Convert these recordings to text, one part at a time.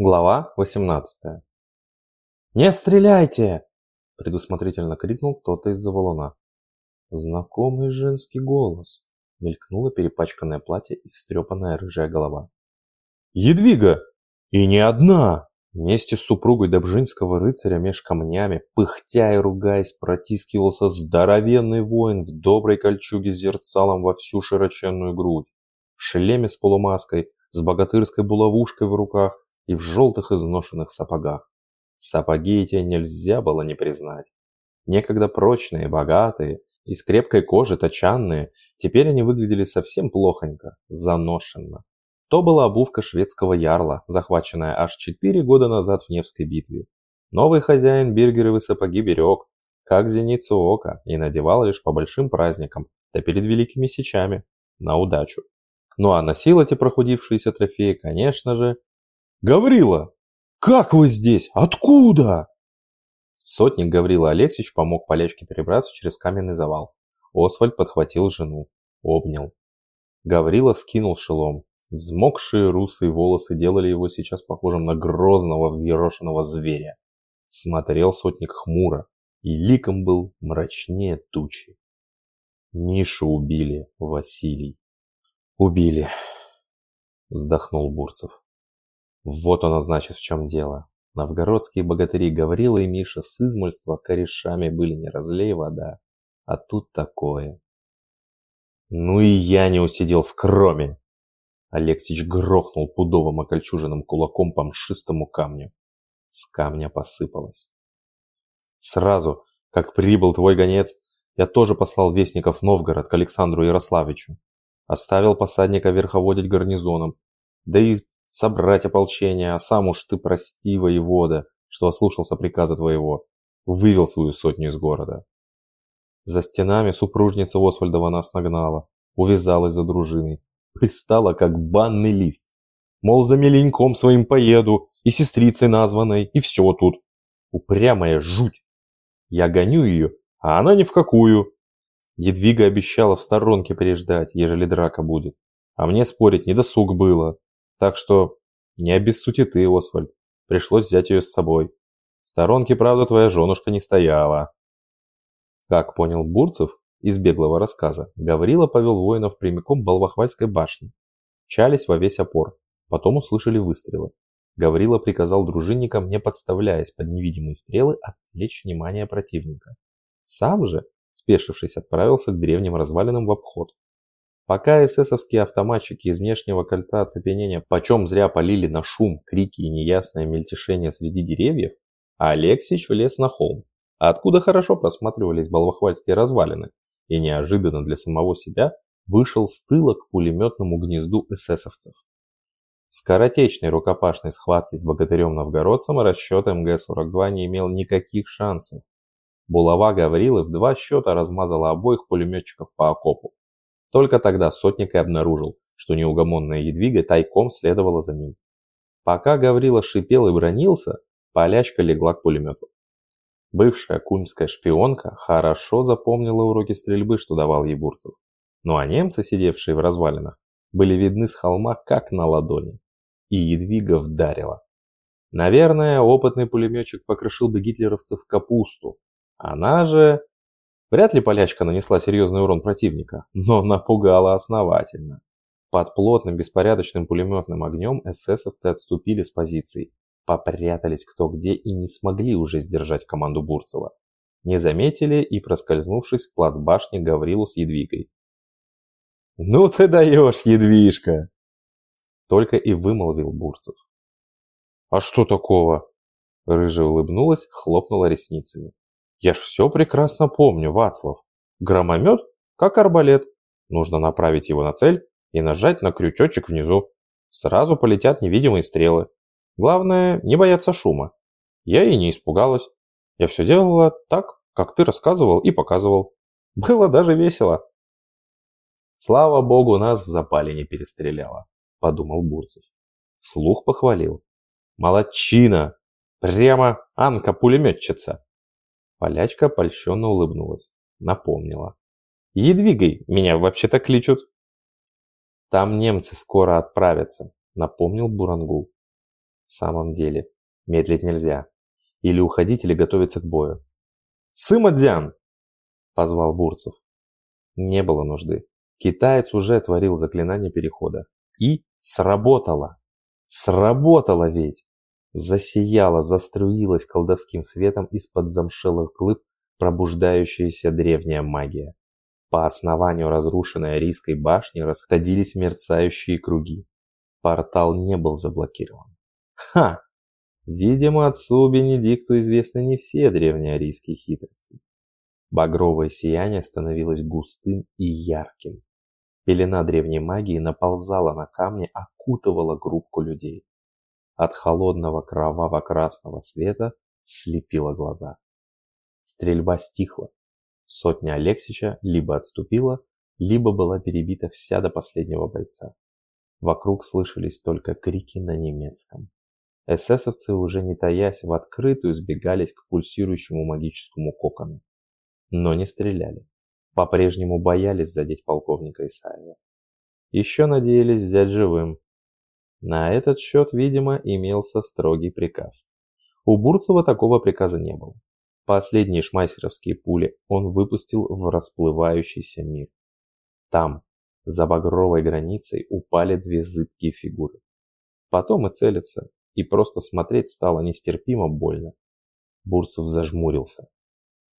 Глава 18. «Не стреляйте!» – предусмотрительно крикнул кто-то из-за валуна. Знакомый женский голос. Мелькнуло перепачканное платье и встрепанная рыжая голова. «Едвига! И не одна!» Вместе с супругой Добжинского рыцаря меж камнями, пыхтя и ругаясь, протискивался здоровенный воин в доброй кольчуге с зерцалом во всю широченную грудь, в шлеме с полумаской, с богатырской булавушкой в руках и в желтых изношенных сапогах. Сапоги эти нельзя было не признать. Некогда прочные, богатые, из крепкой кожи, точанные, теперь они выглядели совсем плохонько, заношенно. То была обувка шведского ярла, захваченная аж четыре года назад в Невской битве. Новый хозяин биргеровы сапоги берег, как зеницу ока, и надевал лишь по большим праздникам, да перед великими сечами, на удачу. Ну а носил эти прохудившиеся трофеи, конечно же, «Гаврила! Как вы здесь? Откуда?» Сотник Гаврила Алексеевич помог полячке перебраться через каменный завал. Освальд подхватил жену, обнял. Гаврила скинул шелом. Взмокшие русые волосы делали его сейчас похожим на грозного взъерошенного зверя. Смотрел сотник хмуро, и ликом был мрачнее тучи. Мишу убили, Василий. Убили, вздохнул Бурцев. Вот оно значит в чем дело. Новгородские богатыри Гаврила и Миша с измольства корешами были не разлей вода, а тут такое. Ну и я не усидел в кроме. Алексич грохнул пудовым окольчуженным кулаком по мшистому камню. С камня посыпалось. Сразу, как прибыл твой гонец, я тоже послал вестников в Новгород к Александру Ярославичу. Оставил посадника верховодить гарнизоном, да и собрать ополчение, а сам уж ты прости, воевода, что ослушался приказа твоего, вывел свою сотню из города. За стенами супружница Освальдова нас нагнала, увязалась за дружиной, пристала, как банный лист. Мол, за миленьком своим поеду, и сестрицей названной, и все тут. Упрямая жуть. Я гоню ее, а она ни в какую. Едвига обещала в сторонке переждать, ежели драка будет. А мне спорить не досуг было. Так что не обессудь ты, Освальд. Пришлось взять ее с собой. В сторонке, правда, твоя женушка не стояла. Как понял Бурцев из беглого рассказа, Гаврила повел воинов прямиком к Балвахвальской башне. Чались во весь опор. Потом услышали выстрелы. Гаврила приказал дружинникам, не подставляясь под невидимые стрелы, отвлечь внимание противника. Сам же, спешившись, отправился к древним развалинам в обход. Пока эсэсовские автоматчики из внешнего кольца оцепенения почем зря полили на шум, крики и неясное мельтешение среди деревьев, Алексич влез на холм, откуда хорошо просматривались балвахвальские развалины, и неожиданно для самого себя вышел с тыла к пулеметному гнезду эсэсовцев. В скоротечной рукопашной схватке с богатырем-новгородцем расчет МГ-42 не имел никаких шансов. Булава Гаврилы в два счета размазала обоих пулеметчиков по окопу. Только тогда сотник и обнаружил, что неугомонная Едвига тайком следовала за ним. Пока Гаврила шипел и бронился, полячка легла к пулемету. Бывшая кумская шпионка хорошо запомнила уроки стрельбы, что давал ей Бурцев. Ну а немцы, сидевшие в развалинах, были видны с холма как на ладони. И Едвига вдарила. Наверное, опытный пулеметчик покрошил бы гитлеровцев капусту. Она же Вряд ли полячка нанесла серьезный урон противника, но напугала основательно. Под плотным беспорядочным пулеметным огнем эсэсовцы отступили с позиций, попрятались кто где и не смогли уже сдержать команду Бурцева. Не заметили и, проскользнувшись к плацбашне Гаврилу с Едвигой. «Ну ты даешь, Едвижка!» Только и вымолвил Бурцев. «А что такого?» Рыжая улыбнулась, хлопнула ресницами. Я ж все прекрасно помню, Вацлав. Громомет, как арбалет. Нужно направить его на цель и нажать на крючочек внизу. Сразу полетят невидимые стрелы. Главное, не бояться шума. Я и не испугалась. Я все делала так, как ты рассказывал и показывал. Было даже весело. Слава богу, нас в запале не перестреляло, подумал Бурцев. Вслух похвалил. Молодчина! Прямо Анка-пулеметчица. Полячка польщенно улыбнулась. Напомнила. «Едвигай, меня вообще-то кличут». «Там немцы скоро отправятся», — напомнил Бурангул. В самом деле, медлить нельзя. Или уходить, или готовиться к бою. «Сымадзян!» – позвал Бурцев. Не было нужды. Китаец уже творил заклинание перехода. И сработало. Сработало ведь! Засияло, заструилась колдовским светом из-под замшелых глыб пробуждающаяся древняя магия. По основанию разрушенной Арийской башни расходились мерцающие круги. Портал не был заблокирован. Ха! Видимо, отцу Бенедикту известны не все древнеарийские хитрости. Багровое сияние становилось густым и ярким. Пелена древней магии наползала на камни, окутывала группку людей. От холодного кроваво-красного света слепила глаза. Стрельба стихла. Сотня Алексича либо отступила, либо была перебита вся до последнего бойца. Вокруг слышались только крики на немецком. Эсэсовцы, уже не таясь, в открытую сбегались к пульсирующему магическому кокону. Но не стреляли. По-прежнему боялись задеть полковника Исаева. Еще надеялись взять живым. На этот счет, видимо, имелся строгий приказ. У Бурцева такого приказа не было. Последние шмайсеровские пули он выпустил в расплывающийся мир. Там, за багровой границей, упали две зыбкие фигуры. Потом и целиться, и просто смотреть стало нестерпимо больно. Бурцев зажмурился.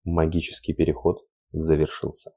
Магический переход завершился.